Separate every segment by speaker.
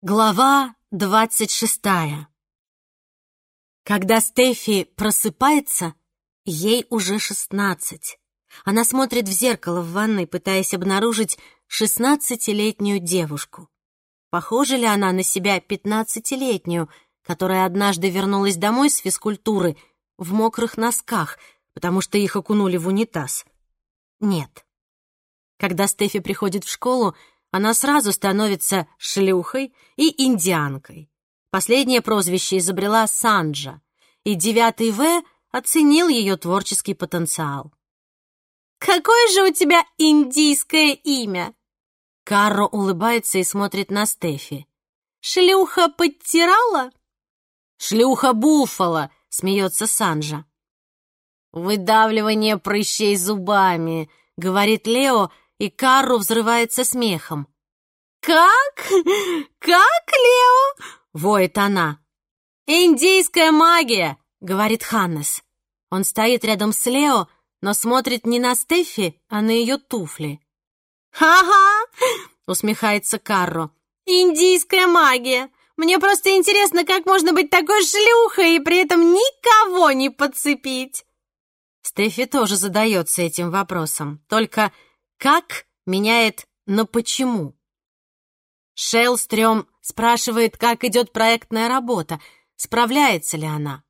Speaker 1: Глава двадцать шестая Когда Стефи просыпается, ей уже шестнадцать. Она смотрит в зеркало в ванной, пытаясь обнаружить шестнадцатилетнюю девушку. Похожа ли она на себя пятнадцатилетнюю, которая однажды вернулась домой с физкультуры в мокрых носках, потому что их окунули в унитаз? Нет. Когда Стефи приходит в школу, она сразу становится шлюхой и индианкой. Последнее прозвище изобрела Санджа, и девятый В оценил ее творческий потенциал.
Speaker 2: «Какое же у тебя индийское имя?»
Speaker 1: Карро улыбается и смотрит на Стефи.
Speaker 2: «Шлюха подтирала?»
Speaker 1: «Шлюха Буффало!» — смеется Санджа. «Выдавливание прыщей зубами», — говорит Лео, и Карру взрывается смехом.
Speaker 2: «Как? Как, Лео?»
Speaker 1: — воет она.
Speaker 2: «Индийская магия!»
Speaker 1: — говорит Ханнес. Он стоит рядом с Лео, но смотрит не на Стефи, а на ее туфли.
Speaker 2: «Ага!»
Speaker 1: — усмехается Карро.
Speaker 2: «Индийская магия! Мне просто интересно, как можно быть такой шлюхой и при этом никого не подцепить!»
Speaker 1: Стефи тоже задается этим вопросом, только «как» меняет на «почему». Шелстрём спрашивает, как идет проектная работа, справляется ли она.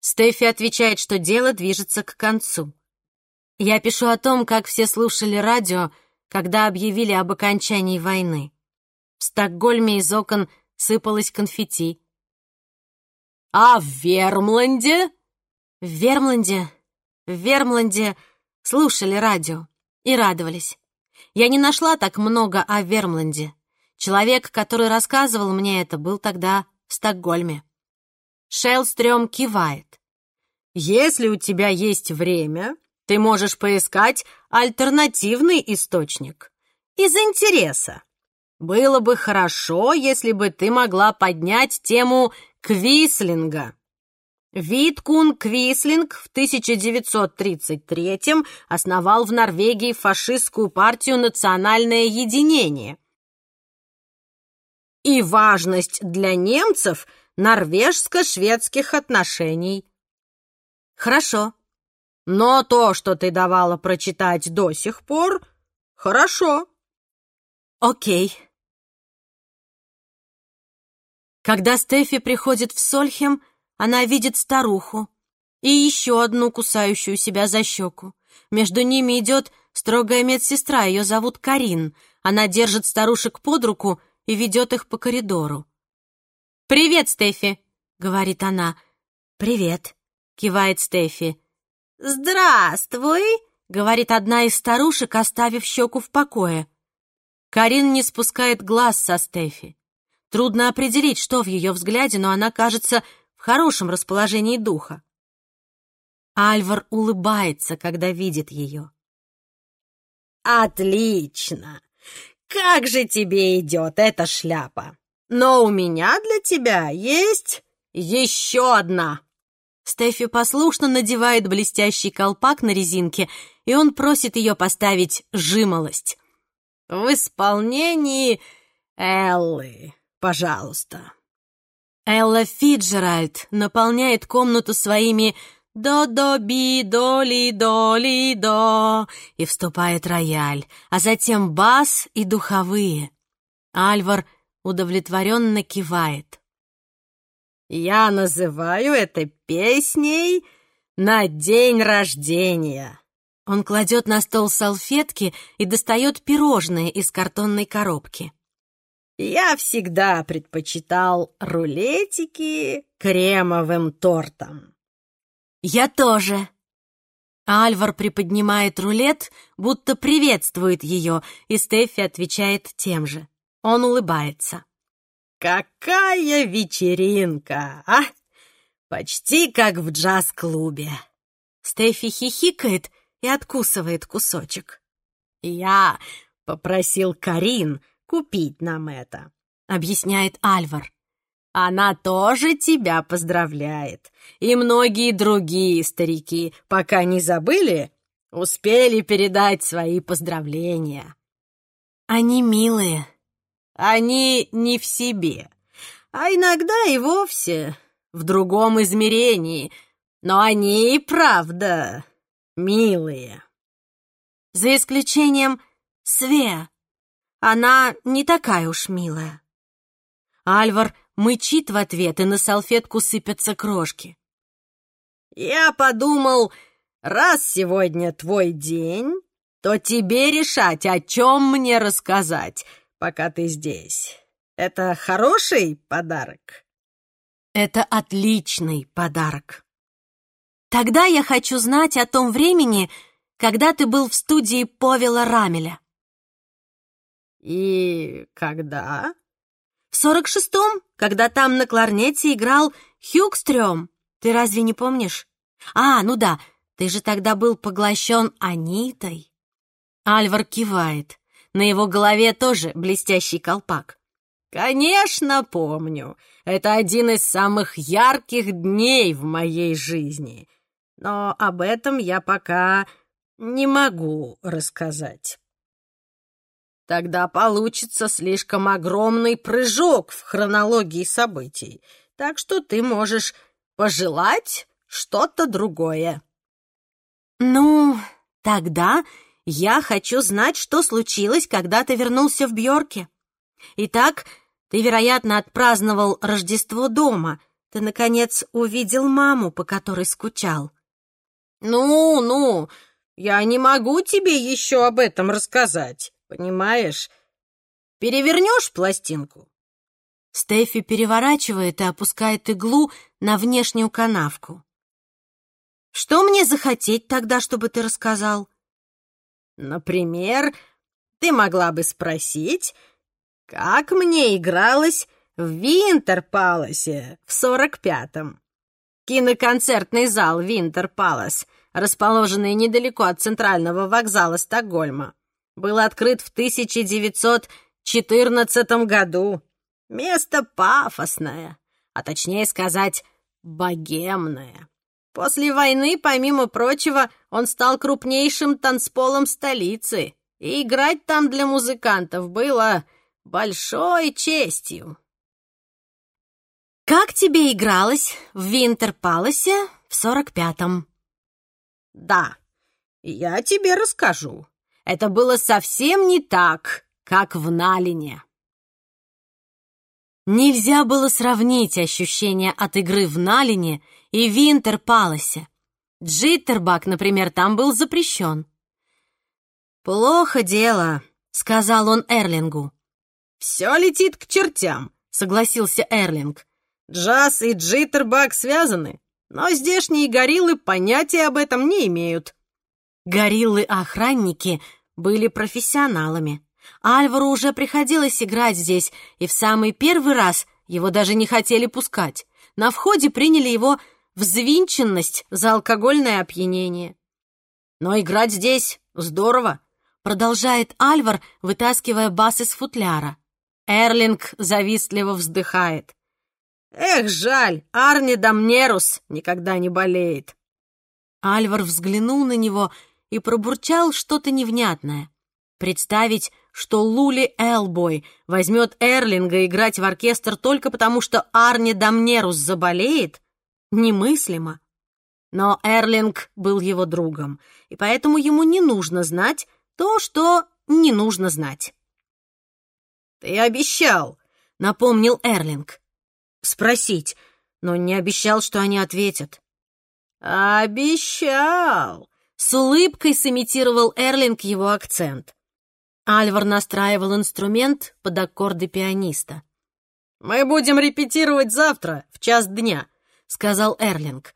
Speaker 1: Стефи отвечает, что дело движется к концу. Я пишу о том, как все слушали радио, когда объявили об окончании войны. В Стокгольме из окон сыпалось конфетти. «А в Вермланде?» В Вермланде... В Вермланде слушали радио и радовались. Я не нашла так много о Вермланде. Человек, который рассказывал мне это, был тогда в Стокгольме. Шелстрём кивает. «Если у тебя есть время, ты можешь поискать альтернативный источник. Из интереса. Было бы хорошо, если бы ты могла поднять тему Квислинга. Виткун Квислинг в 1933 основал в Норвегии фашистскую партию «Национальное единение», и важность для немцев норвежско-шведских отношений. Хорошо. Но то, что ты давала прочитать до сих пор, хорошо. Окей. Когда Стефи приходит в Сольхем, она видит старуху и еще одну кусающую себя за щеку. Между ними идет строгая медсестра, ее зовут Карин. Она держит старушек под руку и ведет их по коридору.
Speaker 2: «Привет, Стефи!»
Speaker 1: — говорит она. «Привет!» — кивает Стефи.
Speaker 2: «Здравствуй!»
Speaker 1: — говорит одна из старушек, оставив щеку в покое. Карин не спускает глаз со Стефи. Трудно определить, что в ее взгляде, но она кажется в хорошем расположении духа. Альвар улыбается, когда видит ее.
Speaker 3: «Отлично! Как же тебе идет эта шляпа? Но у меня для тебя есть еще одна!»
Speaker 1: Стефи послушно надевает блестящий колпак на резинке, и он просит ее поставить жимолость.
Speaker 3: «В исполнении Эллы, пожалуйста».
Speaker 1: Элла Фиджеральд наполняет комнату своими «до-до-би-до-ли-до-ли-до» и вступает рояль, а затем бас и духовые. Альвар удовлетворенно кивает.
Speaker 3: «Я называю это песней на день рождения».
Speaker 1: Он кладет на стол салфетки и достает пирожные из картонной коробки.
Speaker 3: Я всегда предпочитал рулетики кремовым тортом.
Speaker 1: Я тоже. Альвар приподнимает рулет, будто приветствует ее, и Стефи отвечает тем же. Он улыбается.
Speaker 3: «Какая вечеринка, а? Почти как в джаз-клубе».
Speaker 1: Стефи хихикает и откусывает кусочек.
Speaker 3: «Я попросил Карин купить нам это», — объясняет Альвар. «Она тоже тебя поздравляет. И многие другие старики, пока не забыли, успели передать свои поздравления».
Speaker 1: «Они милые».
Speaker 3: они не в себе, а иногда и вовсе в другом измерении, но они и правда милые.
Speaker 1: За исключением Свеа. Она не такая уж милая. Альвар мычит в ответ, и на салфетку сыпятся крошки.
Speaker 3: «Я подумал, раз сегодня твой день, то тебе решать, о чем мне рассказать, пока ты здесь. Это хороший подарок?»
Speaker 1: «Это отличный подарок. Тогда я хочу знать о том времени, когда ты был в студии Повела Рамеля».
Speaker 3: «И когда?»
Speaker 1: «В сорок шестом, когда там на кларнете играл Хюкстрём. Ты разве не помнишь? А, ну да, ты же тогда был поглощен Анитой». Альвар кивает. На его голове тоже блестящий колпак.
Speaker 3: «Конечно, помню. Это один из самых ярких дней в моей жизни. Но об этом я пока не могу рассказать». Тогда получится слишком огромный прыжок в хронологии событий, так что ты можешь пожелать что-то другое.
Speaker 1: Ну, тогда я хочу знать, что случилось, когда ты вернулся в Бьорке. Итак, ты, вероятно, отпраздновал Рождество дома. Ты, наконец, увидел маму, по которой скучал.
Speaker 3: Ну, ну, я не могу тебе еще об этом рассказать. Понимаешь? Перевернешь пластинку?»
Speaker 1: Стефи переворачивает и опускает иглу на внешнюю канавку. «Что мне захотеть тогда, чтобы ты рассказал?»
Speaker 3: «Например, ты могла бы спросить, как мне игралось в Винтерпаласе в сорок пятом. Киноконцертный зал Винтерпалас, расположенный недалеко от центрального вокзала Стокгольма был открыт в 1914 году. Место пафосное, а точнее сказать, богемное. После войны, помимо прочего, он стал крупнейшим танцполом столицы, и играть там для музыкантов было большой честью.
Speaker 1: «Как тебе игралось в Винтерпаласе в сорок пятом?»
Speaker 3: «Да, я тебе расскажу это было совсем не так, как в Налине.
Speaker 1: Нельзя было сравнить ощущения от игры в Налине и Винтерпаласе. Джиттербак, например, там был запрещен.
Speaker 3: «Плохо дело», — сказал он Эрлингу. «Все летит к чертям», — согласился Эрлинг. «Джаз и джиттербак связаны, но здешние гориллы понятия об этом не имеют».
Speaker 1: Гориллы-охранники были профессионалами. Альвару уже приходилось играть здесь, и в самый первый раз его даже не хотели пускать. На входе приняли его взвинченность за алкогольное опьянение.
Speaker 3: «Но играть здесь здорово», — продолжает Альвар, вытаскивая бас из футляра. Эрлинг завистливо вздыхает. «Эх, жаль, Арни Дамнерус никогда не болеет».
Speaker 1: Альвар взглянул на него и пробурчал что-то невнятное. Представить, что Лули Элбой возьмет Эрлинга играть в оркестр только потому, что Арни Дамнерус заболеет, немыслимо. Но Эрлинг был его другом, и поэтому ему не нужно знать то, что не нужно знать.
Speaker 3: «Ты обещал», — напомнил Эрлинг.
Speaker 1: «Спросить, но не обещал, что они ответят».
Speaker 3: «Обещал», с улыбкой сымитировал Эрлинг его акцент. Альвар настраивал инструмент под аккорды пианиста. «Мы будем репетировать завтра, в час дня», — сказал Эрлинг.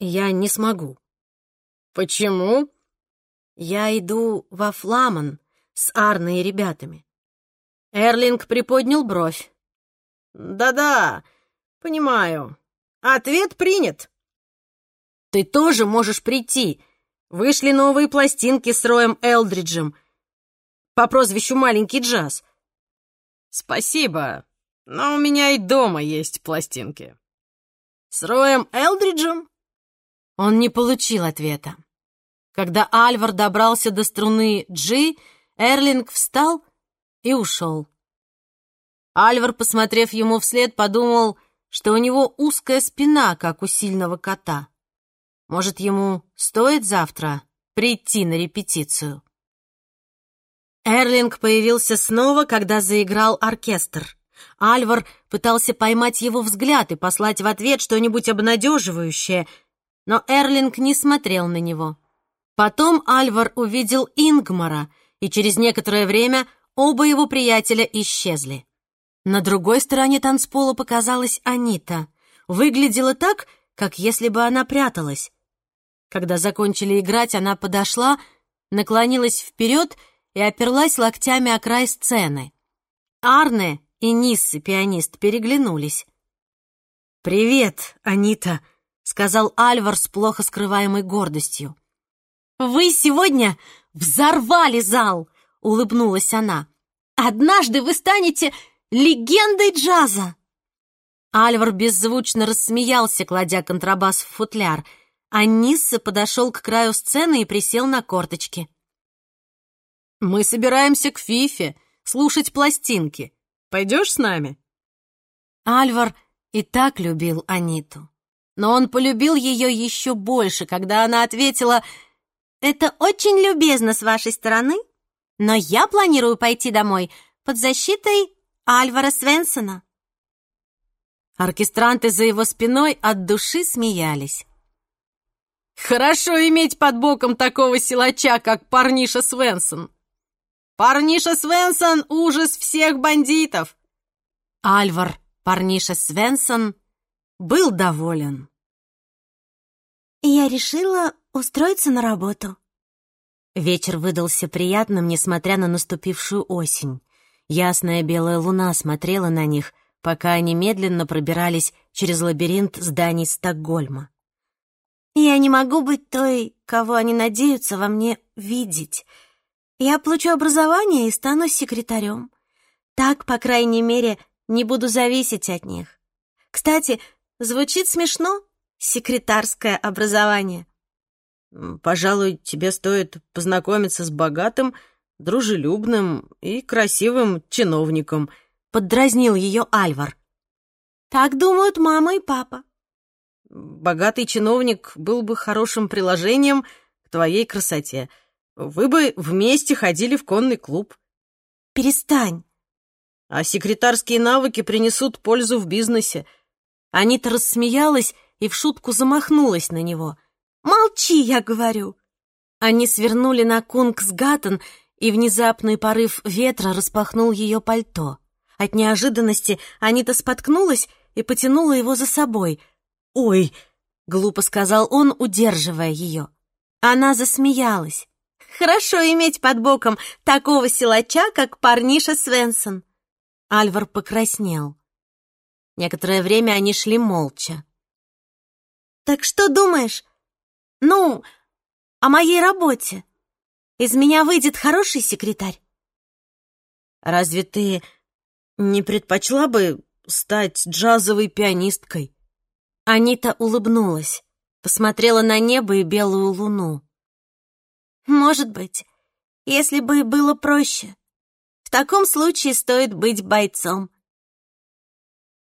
Speaker 1: «Я не смогу».
Speaker 3: «Почему?»
Speaker 1: «Я иду во Фламан с Арной и ребятами».
Speaker 3: Эрлинг приподнял бровь. «Да-да, понимаю. Ответ принят». «Ты тоже можешь прийти», Вышли новые пластинки с Роем Элдриджем по прозвищу Маленький Джаз. Спасибо, но у меня и дома есть пластинки. С Роем Элдриджем?
Speaker 1: Он не получил ответа. Когда Альвар добрался до струны G, Эрлинг встал и ушел. Альвар, посмотрев ему вслед, подумал, что у него узкая спина, как у сильного кота. Может, ему стоит завтра прийти на репетицию? Эрлинг появился снова, когда заиграл оркестр. Альвар пытался поймать его взгляд и послать в ответ что-нибудь обнадеживающее, но Эрлинг не смотрел на него. Потом Альвар увидел Ингмара, и через некоторое время оба его приятеля исчезли. На другой стороне танцпола показалась Анита. Выглядела так, как если бы она пряталась. Когда закончили играть, она подошла, наклонилась вперед и оперлась локтями о край сцены. Арне и Ниссы, пианист, переглянулись. «Привет, Анита», — сказал Альвар с плохо скрываемой гордостью.
Speaker 2: «Вы сегодня взорвали зал!» — улыбнулась она. «Однажды вы станете легендой джаза!»
Speaker 1: Альвар беззвучно рассмеялся, кладя контрабас в футляр, а Нисса подошел к краю сцены и присел на корточки. «Мы собираемся к Фифе слушать пластинки. Пойдешь с нами?» Альвар и так любил Аниту. Но он полюбил ее еще больше, когда она ответила
Speaker 2: «Это очень любезно с вашей стороны, но я планирую пойти домой под защитой Альвара Свенсона».
Speaker 1: Оркестранты за его спиной от души смеялись. «Хорошо иметь под боком такого силача, как парниша Свенсон», Парниша Свенсон — ужас всех бандитов!» Альвар Парниша Свенсон был доволен.
Speaker 2: «Я решила устроиться на работу».
Speaker 1: Вечер выдался приятным, несмотря на наступившую осень. Ясная белая луна смотрела на них, пока они медленно пробирались через лабиринт зданий Стокгольма.
Speaker 2: «Я не могу быть той, кого они надеются во мне видеть», я получу образование и стану секретарем. Так, по крайней мере, не буду зависеть от них. Кстати, звучит смешно секретарское образование.
Speaker 1: Пожалуй, тебе стоит познакомиться с богатым, дружелюбным и красивым чиновником, поддразнил ее Альвар.
Speaker 2: Так думают мама и папа.
Speaker 1: Богатый чиновник был бы хорошим приложением к твоей красоте — вы бы вместе ходили в конный клуб.
Speaker 2: Перестань.
Speaker 1: А секретарские навыки принесут пользу в бизнесе. Анита рассмеялась и в шутку замахнулась на него.
Speaker 2: Молчи, я говорю.
Speaker 1: Они свернули на Кунгсгаттен, и внезапный порыв ветра распахнул ее пальто. От неожиданности Анита споткнулась и потянула его за собой. «Ой!» — глупо сказал он, удерживая ее. Она засмеялась.
Speaker 2: Хорошо иметь под боком такого силача, как парниша Свенсон.
Speaker 1: Альвар покраснел. Некоторое время они шли молча.
Speaker 2: Так что думаешь? Ну, о моей работе. Из меня выйдет хороший секретарь.
Speaker 1: Разве ты не предпочла бы стать джазовой пианисткой? Анита улыбнулась, посмотрела на небо и белую луну.
Speaker 2: Может быть, если бы было проще. В таком случае стоит быть бойцом.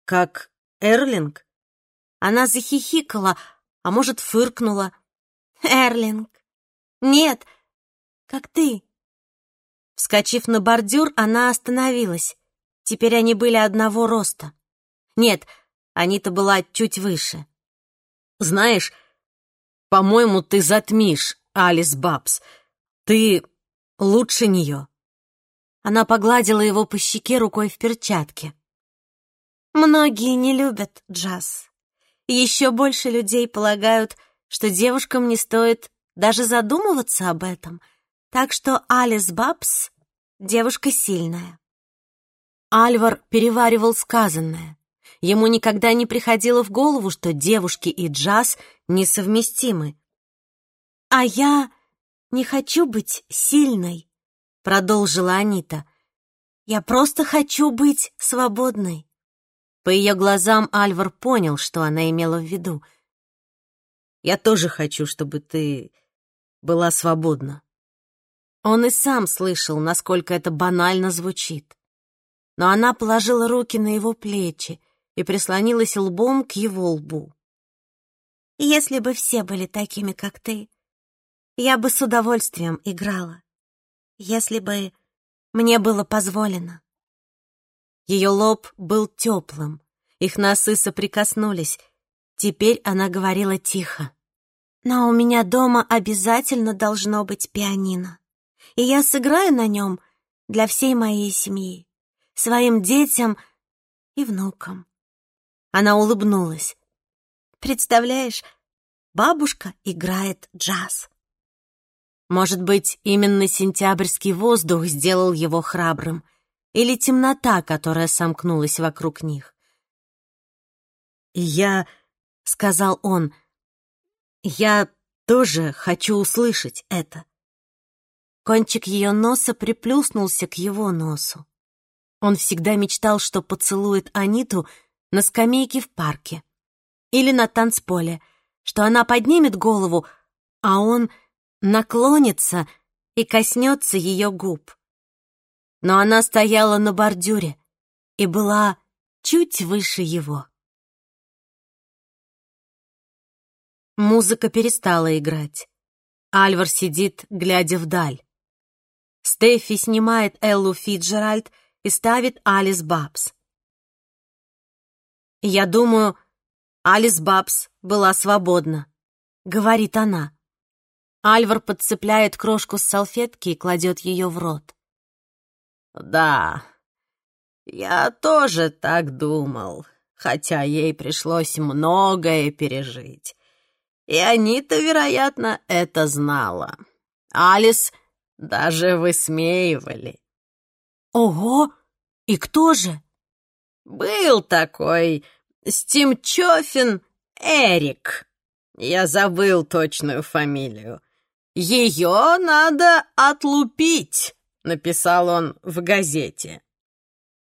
Speaker 1: Как Эрлинг? Она захихикала, а может, фыркнула.
Speaker 2: Эрлинг. Нет, как ты.
Speaker 1: Вскочив на бордюр, она остановилась. Теперь они были одного роста. Нет, Анита была чуть выше. Знаешь, по-моему, ты затмишь Алис Бабс. Ты лучше нее». Она погладила его по щеке рукой в перчатке.
Speaker 2: «Многие не любят джаз. Еще больше людей полагают, что девушкам не стоит даже задумываться об этом. Так что Алис Бабс — девушка сильная».
Speaker 1: Альвар переваривал сказанное. Ему никогда не приходило в голову, что девушки и джаз несовместимы.
Speaker 2: «А я не хочу быть сильной», — продолжила Анита. «Я просто хочу быть свободной».
Speaker 1: По ее глазам Альвар понял, что она имела в виду. «Я тоже хочу, чтобы ты была свободна». Он и сам слышал, насколько это банально звучит.
Speaker 2: но она положила руки на его плечи и прислонилась лбом к его лбу. «Если бы все были такими, как ты, я бы с удовольствием играла, если бы мне было позволено». Ее лоб был теплым, их носы соприкоснулись. Теперь она говорила тихо. «Но у меня дома обязательно должно быть пианино, и я сыграю на нем для всей моей семьи, своим детям и внукам». Она улыбнулась. «Представляешь, бабушка играет джаз». Может быть, именно сентябрьский воздух сделал его храбрым, или темнота, которая сомкнулась вокруг них. «Я...» — сказал он. «Я тоже хочу услышать это». Кончик ее носа приплюснулся к его носу. Он всегда мечтал, что поцелует Аниту на скамейке в парке или на танцполе, что она поднимет голову, а он наклонится и коснется ее губ. Но она стояла на бордюре и была чуть выше его. Музыка перестала играть. Альвар сидит, глядя вдаль. Стефи снимает Эллу Фиджеральд и ставит Алис Бабс. «Я думаю, Алис Бабс была свободна», — говорит она. Альвар подцепляет крошку с салфетки и кладет ее в рот.
Speaker 3: «Да, я тоже так думал, хотя ей пришлось многое пережить. И Анита, вероятно, это знала. Алис даже высмеивали.
Speaker 2: Ого! И кто же?
Speaker 3: Был такой Стимчофин Эрик. Я забыл точную фамилию. Ее надо отлупить, написал он в газете.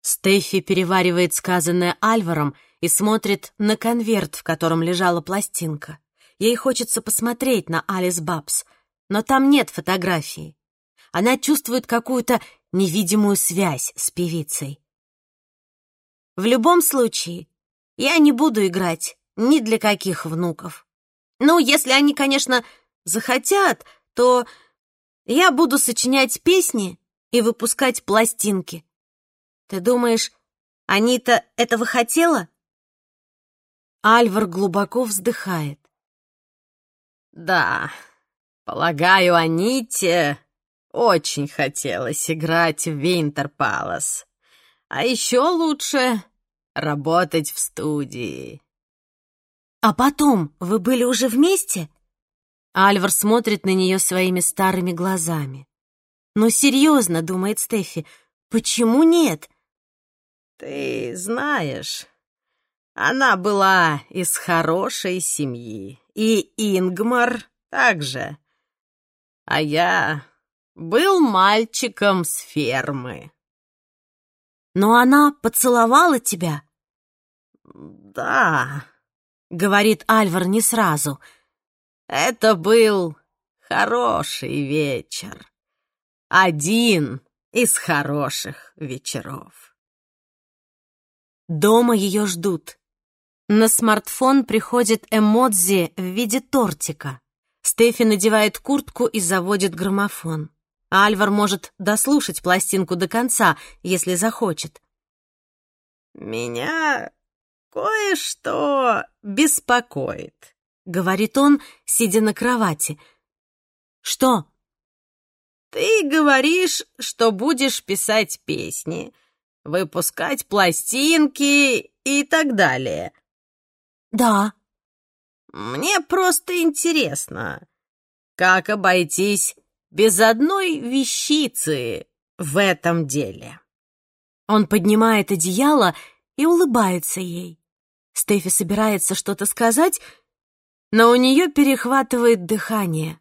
Speaker 2: Стефи переваривает сказанное Альваром и смотрит на конверт, в котором лежала пластинка. Ей хочется посмотреть на Алис Бабс, но там нет фотографии. Она чувствует какую-то невидимую связь с певицей. В любом случае, я не буду играть ни для каких внуков. Ну, если они, конечно, захотят, то я буду сочинять песни и выпускать пластинки. Ты думаешь, Анита этого хотела? Альвар глубоко вздыхает.
Speaker 3: Да, полагаю, Аните очень хотелось играть в Винтер Палас. А еще лучше работать в студии.
Speaker 2: А потом вы были уже вместе? Альвар смотрит на нее своими старыми глазами. «Ну, серьезно», — думает Стефи, — «почему нет?»
Speaker 3: «Ты знаешь, она была из хорошей семьи, и Ингмар также. А я был мальчиком с фермы.
Speaker 2: Но она поцеловала тебя?
Speaker 3: Да,
Speaker 2: говорит Альвар не сразу.
Speaker 3: Это был хороший вечер. Один из хороших вечеров.
Speaker 2: Дома ее ждут. На смартфон приходит эмодзи в виде тортика. Стефи надевает куртку и заводит граммофон. Альвар может дослушать пластинку до конца, если захочет.
Speaker 3: «Меня кое-что беспокоит», — говорит он, сидя на кровати.
Speaker 2: «Что?»
Speaker 3: «Ты говоришь, что будешь писать песни, выпускать пластинки и так далее.
Speaker 2: «Да».
Speaker 3: «Мне просто интересно, как обойтись без одной вещицы в этом деле?»
Speaker 2: Он поднимает одеяло и улыбается ей. Стефи собирается что-то сказать, но у нее перехватывает дыхание.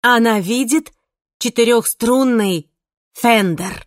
Speaker 2: Она видит четырехструнный фендер.